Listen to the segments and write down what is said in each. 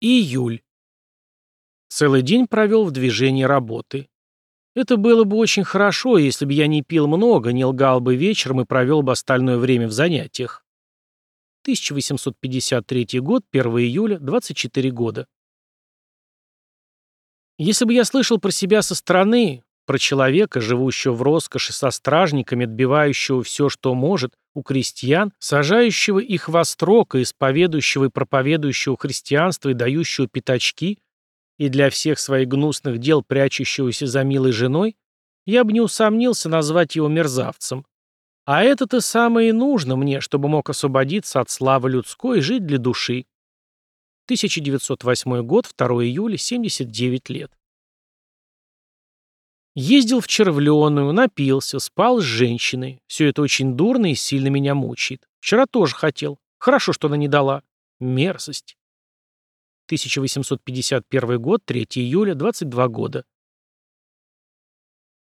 Июль. Целый день провел в движении работы. Это было бы очень хорошо, если бы я не пил много, не лгал бы вечером и провел бы остальное время в занятиях. 1853 год, 1 июля, 24 года. Если бы я слышал про себя со стороны, про человека, живущего в роскоши со стражниками, отбивающего все, что может, у крестьян, сажающего их во строк и исповедующего и проповедующего христианство и дающего пятачки, и для всех своих гнусных дел прячущегося за милой женой, я бы не усомнился назвать его мерзавцем. А это-то самое и нужно мне, чтобы мог освободиться от славы людской и жить для души. 1908 год, 2 июля, 79 лет. Ездил в червленую, напился, спал с женщиной. Все это очень дурно и сильно меня мучает. Вчера тоже хотел. Хорошо, что она не дала. Мерзость. 1851 год, 3 июля, 22 года.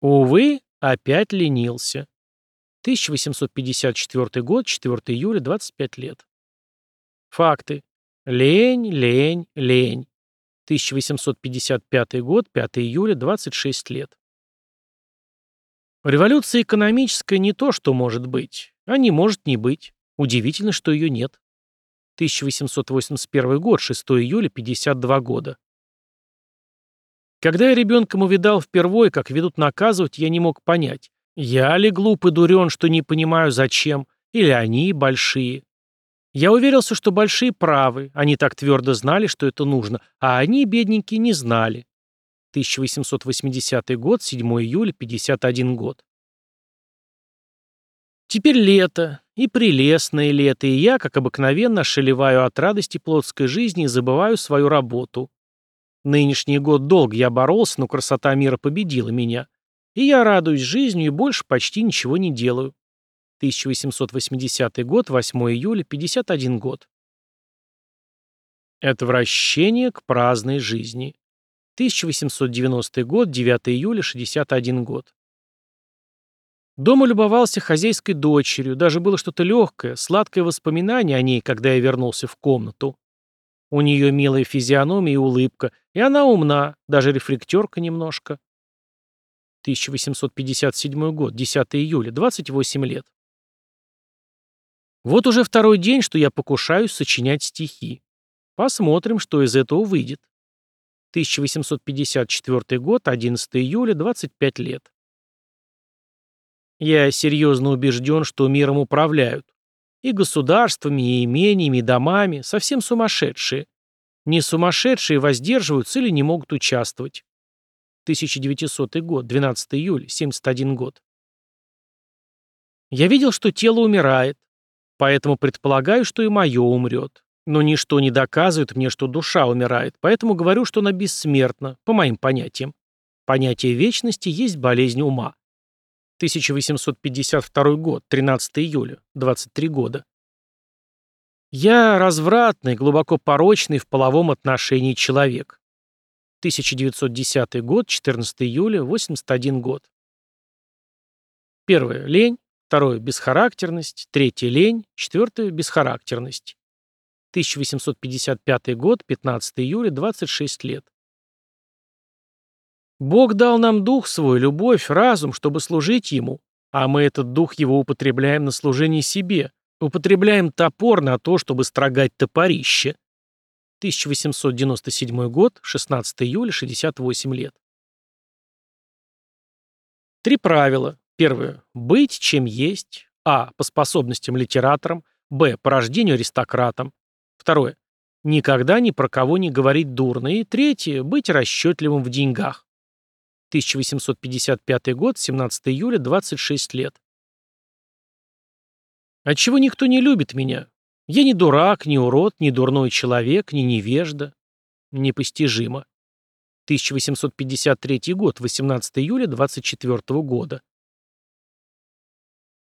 Увы, опять ленился. 1854 год, 4 июля, 25 лет. Факты. Лень, лень, лень. 1855 год, 5 июля, 26 лет. Революция экономическая не то, что может быть, а не может не быть. Удивительно, что ее нет. 1881 год, 6 июля, 52 года. Когда я ребенком увидал впервые, как ведут наказывать, я не мог понять, я ли глупый дурен, что не понимаю зачем, или они большие. Я уверился, что большие правы, они так твердо знали, что это нужно, а они, бедненькие, не знали. 1880 год, 7 июля, 51 год. Теперь лето, и прелестное лето, и я, как обыкновенно, шелеваю от радости плотской жизни и забываю свою работу. Нынешний год долг я боролся, но красота мира победила меня. И я радуюсь жизнью и больше почти ничего не делаю. 1880 год, 8 июля, 51 год. Это вращение к праздной жизни. 1890 год, 9 июля, 61 год. Дома любовался хозяйской дочерью, даже было что-то легкое, сладкое воспоминание о ней, когда я вернулся в комнату. У нее милая физиономия и улыбка, и она умна, даже рефлектерка немножко. 1857 год, 10 июля, 28 лет. Вот уже второй день, что я покушаюсь сочинять стихи. Посмотрим, что из этого выйдет. 1854 год, 11 июля, 25 лет. Я серьезно убежден, что миром управляют. И государствами, и имениями, и домами, совсем сумасшедшие. Не сумасшедшие воздерживаются или не могут участвовать. 1900 год, 12 июля, 71 год. Я видел, что тело умирает, поэтому предполагаю, что и мое умрет. Но ничто не доказывает мне, что душа умирает, поэтому говорю, что она бессмертна, по моим понятиям. Понятие вечности есть болезнь ума. 1852 год, 13 июля, 23 года. Я развратный, глубоко порочный в половом отношении человек. 1910 год, 14 июля, 81 год. Первое – лень. Второе – бесхарактерность. Третье – лень. Четвертое – бесхарактерность. 1855 год, 15 июля, 26 лет. Бог дал нам дух свой, любовь, разум, чтобы служить Ему, а мы этот дух его употребляем на служение себе, употребляем топор на то, чтобы строгать топорище. 1897 год, 16 июля, 68 лет. Три правила. Первое. Быть чем есть. А. По способностям литератором. Б. По рождению аристократом. Второе. Никогда ни про кого не говорить дурно. И третье. Быть расчетливым в деньгах. 1855 год, 17 июля, 26 лет. Отчего никто не любит меня? Я не дурак, не урод, не дурной человек, не невежда. Непостижимо. 1853 год, 18 июля, 24 года.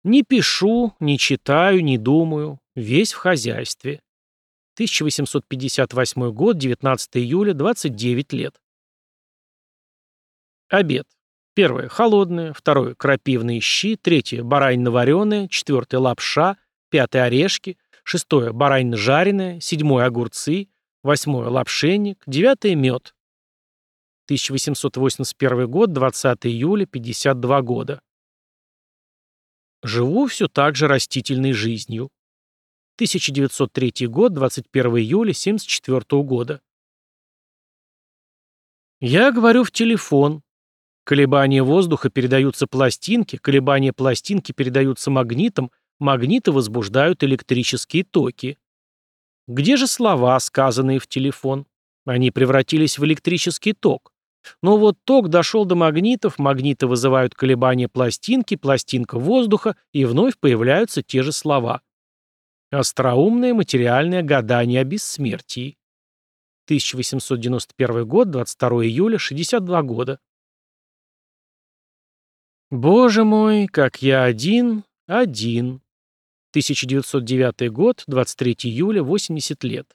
Не пишу, не читаю, не думаю. Весь в хозяйстве. 1858 год, 19 июля, 29 лет. Обед. Первое – холодное. Второе – крапивные щи. Третье – баранина вареная. Четвертое – лапша. Пятое – орешки. Шестое – баранина жареная. Седьмое – огурцы. Восьмое – лапшенник. Девятое – мед. 1881 год, 20 июля, 52 года. Живу все так же растительной жизнью. 1903 год, 21 июля, 74 года. Я говорю в телефон. Колебания воздуха передаются пластинке, колебания пластинки передаются магнитам, магниты возбуждают электрические токи. Где же слова, сказанные в телефон? Они превратились в электрический ток. Но вот ток дошел до магнитов, магниты вызывают колебания пластинки, пластинка воздуха, и вновь появляются те же слова. Остроумное материальное гадание о бессмертии. 1891 год, 22 июля, 62 года. Боже мой, как я один, один. 1909 год, 23 июля, 80 лет.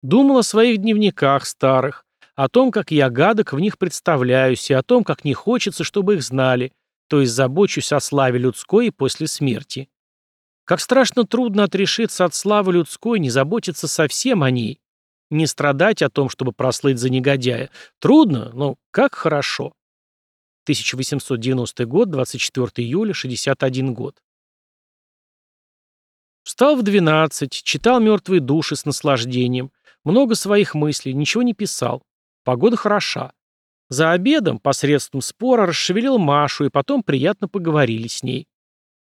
Думал о своих дневниках старых, о том, как я гадок в них представляюсь, и о том, как не хочется, чтобы их знали, то есть забочусь о славе людской и после смерти. Как страшно трудно отрешиться от славы людской, не заботиться совсем о ней, не страдать о том, чтобы прослыть за негодяя. Трудно, но как хорошо. 1890 год, 24 июля, 61 год. Встал в 12, читал «Мертвые души» с наслаждением, много своих мыслей, ничего не писал. Погода хороша. За обедом, посредством спора, расшевелил Машу, и потом приятно поговорили с ней.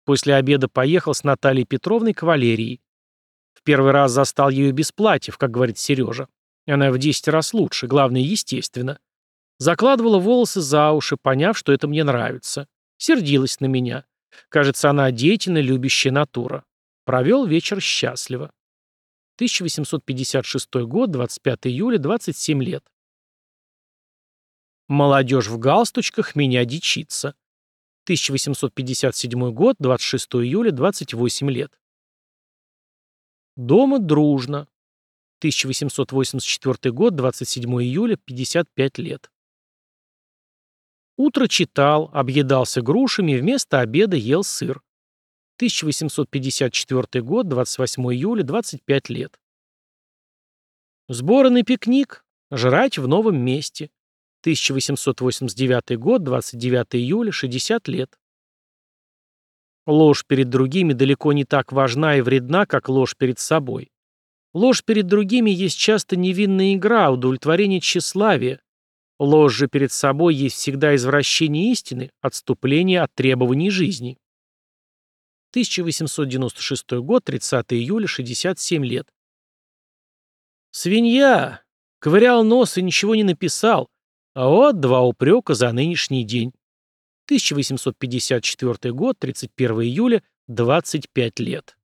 После обеда поехал с Натальей Петровной к Валерии. В первый раз застал ее без платьев, как говорит Сережа. Она в десять раз лучше, главное, естественно. Закладывала волосы за уши, поняв, что это мне нравится. Сердилась на меня. Кажется, она деятельная, любящая натура. Провел вечер счастливо. 1856 год, 25 июля, 27 лет. Молодежь в галстучках меня дичится. 1857 год, 26 июля, 28 лет. Дома дружно. 1884 год, 27 июля, 55 лет. Утро читал, объедался грушами, вместо обеда ел сыр. 1854 год, 28 июля, 25 лет. Сборы на пикник. Жрать в новом месте. 1889 год, 29 июля, 60 лет. Ложь перед другими далеко не так важна и вредна, как ложь перед собой. Ложь перед другими есть часто невинная игра, удовлетворение тщеславия. Ложь же перед собой есть всегда извращение истины, отступление от требований жизни. 1896 год, 30 июля, 67 лет. Свинья! Ковырял нос и ничего не написал, а вот два упрека за нынешний день. 1854 год, 31 июля, 25 лет.